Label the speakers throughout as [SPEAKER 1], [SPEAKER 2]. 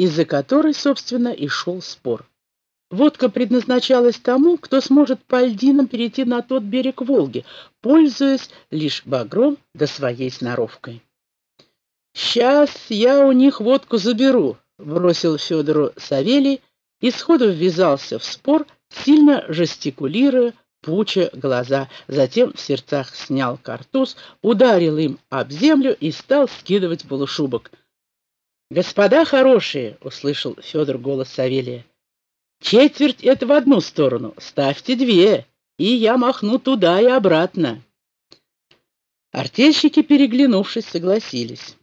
[SPEAKER 1] из-за которой, собственно, и шел спор. Водка предназначалась тому, кто сможет по льдинам перейти на тот берег Волги, пользуясь лишь багром да своей сноровкой. «Сейчас я у них водку заберу», — бросил Федору Савелий и сходу ввязался в спор, сильно жестикулируя, пуча глаза. Затем в сердцах снял картуз, ударил им об землю и стал скидывать полушубок. «Господа хорошие!» — услышал Федор голос Савелия. «Четверть — это в одну сторону, ставьте две, и я махну туда и обратно». Артельщики, переглянувшись, согласились.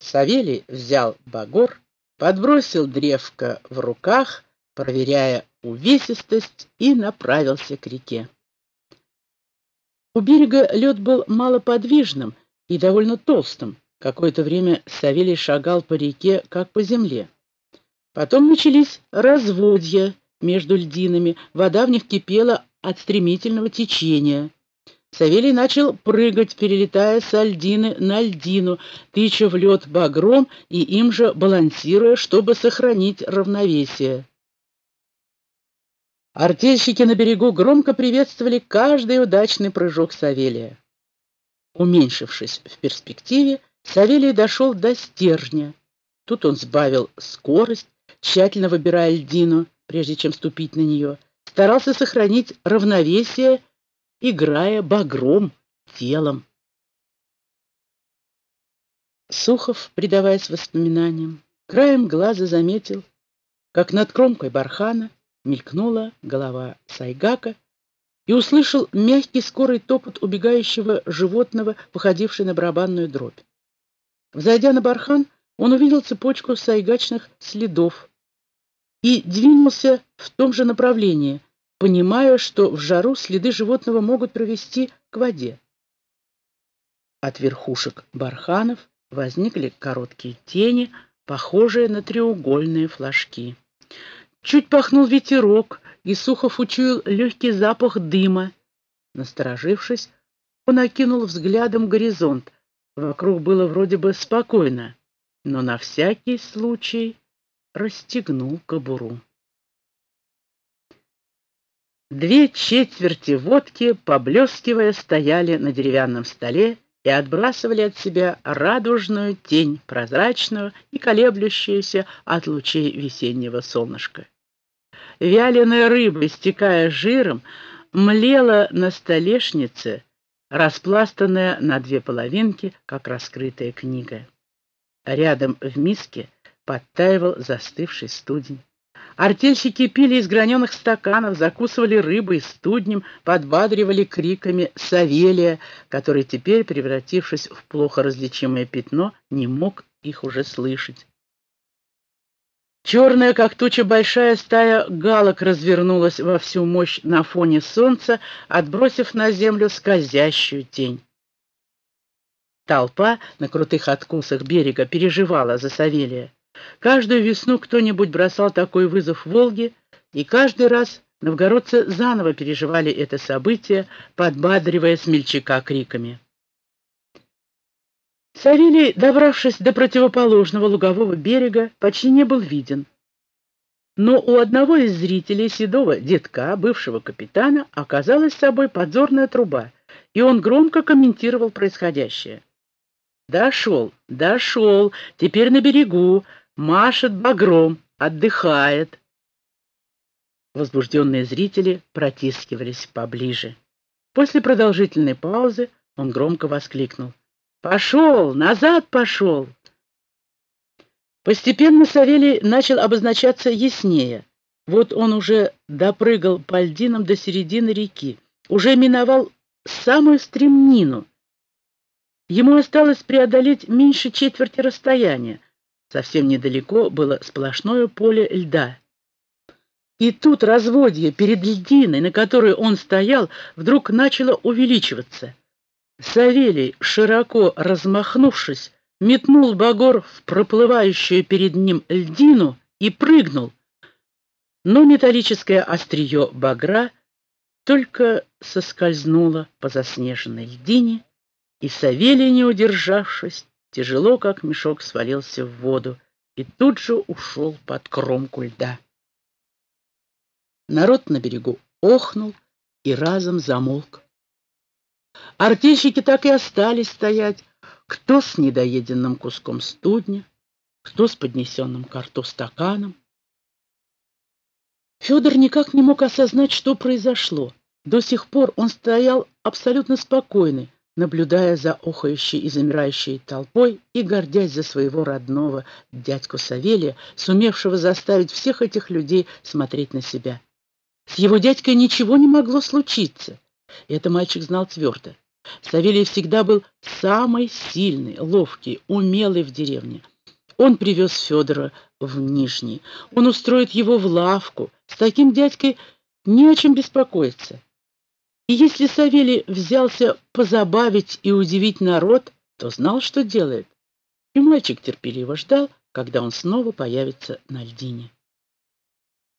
[SPEAKER 1] Савелий взял багор, подбросил древко в руках, проверяя увесистость, и направился к реке. У берега лед был малоподвижным и довольно толстым. Какое-то время Савелий шагал по реке, как по земле. Потом начались разводья между льдинами, вода в них кипела от стремительного течения. Савелий начал прыгать, перелетая с льдины на льдину, тыча в лед багром и им же балансируя, чтобы сохранить равновесие. Артельщики на берегу громко приветствовали каждый удачный прыжок Савелия. Уменьшившись в перспективе, Савелий дошел до стержня. Тут он сбавил скорость, тщательно выбирая льдину, прежде чем ступить на нее, старался сохранить равновесие играя багром телом. Сухов, предаваясь воспоминаниям, краем глаза заметил, как над кромкой бархана мелькнула голова Сайгака и услышал мягкий скорый топот убегающего животного, походивший на барабанную дробь. Взойдя на бархан, он увидел цепочку сайгачных следов и двинулся в том же направлении, понимая, что в жару следы животного могут провести к воде. От верхушек барханов возникли короткие тени, похожие на треугольные флажки. Чуть пахнул ветерок, и Сухов учуял легкий запах дыма. Насторожившись, он окинул взглядом горизонт. Вокруг было вроде бы спокойно, но на всякий случай расстегнул кобуру. Две четверти водки, поблескивая, стояли на деревянном столе и отбрасывали от себя радужную тень, прозрачную и колеблющуюся от лучей весеннего солнышка. Вяленая рыба, истекая жиром, млела на столешнице, распластанная на две половинки, как раскрытая книга. Рядом в миске подтаивал застывший студень. Артельщики пили из граненых стаканов, закусывали рыбой, студнем, подбадривали криками Савелия, который теперь, превратившись в плохо различимое пятно, не мог их уже слышать. Черная, как туча, большая стая галок развернулась во всю мощь на фоне солнца, отбросив на землю скользящую тень. Толпа на крутых откусах берега переживала за Савелия. Каждую весну кто-нибудь бросал такой вызов Волге, и каждый раз новгородцы заново переживали это событие, подбадривая смельчака криками. Савелий, добравшись до противоположного лугового берега, почти не был виден. Но у одного из зрителей седого детка, бывшего капитана, оказалась с собой подзорная труба, и он громко комментировал происходящее. «Дошел, дошел, теперь на берегу, машет багром, отдыхает. Возбужденные зрители протискивались поближе. После продолжительной паузы он громко воскликнул. «Пошел! Назад пошел!» Постепенно Савелий начал обозначаться яснее. Вот он уже допрыгал по льдинам до середины реки, уже миновал самую стремнину. Ему осталось преодолеть меньше четверти расстояния. Совсем недалеко было сплошное поле льда. И тут разводье перед льдиной, на которой он стоял, вдруг начало увеличиваться. Савелий, широко размахнувшись, метнул багор в проплывающую перед ним льдину и прыгнул. Но металлическое острие багра только соскользнуло по заснеженной льдине, и Савелий, не удержавшись, тяжело, как мешок, свалился в воду и тут же ушел под кромку льда. Народ на берегу охнул и разом замолк. Артельщики так и остались стоять, кто с недоеденным куском студня, кто с поднесенным к рту стаканом. Федор никак не мог осознать, что произошло. До сих пор он стоял абсолютно спокойный, наблюдая за охающей и замирающей толпой и гордясь за своего родного дядьку Савелия, сумевшего заставить всех этих людей смотреть на себя. С его дядькой ничего не могло случиться. Это мальчик знал твердо. Савелий всегда был самый сильный, ловкий, умелый в деревне. Он привез Федора в Нижний. Он устроит его в лавку. С таким дядькой не о чем беспокоиться. И если Савелий взялся позабавить и удивить народ, то знал, что делает. И мальчик терпеливо ждал, когда он снова появится на льдине.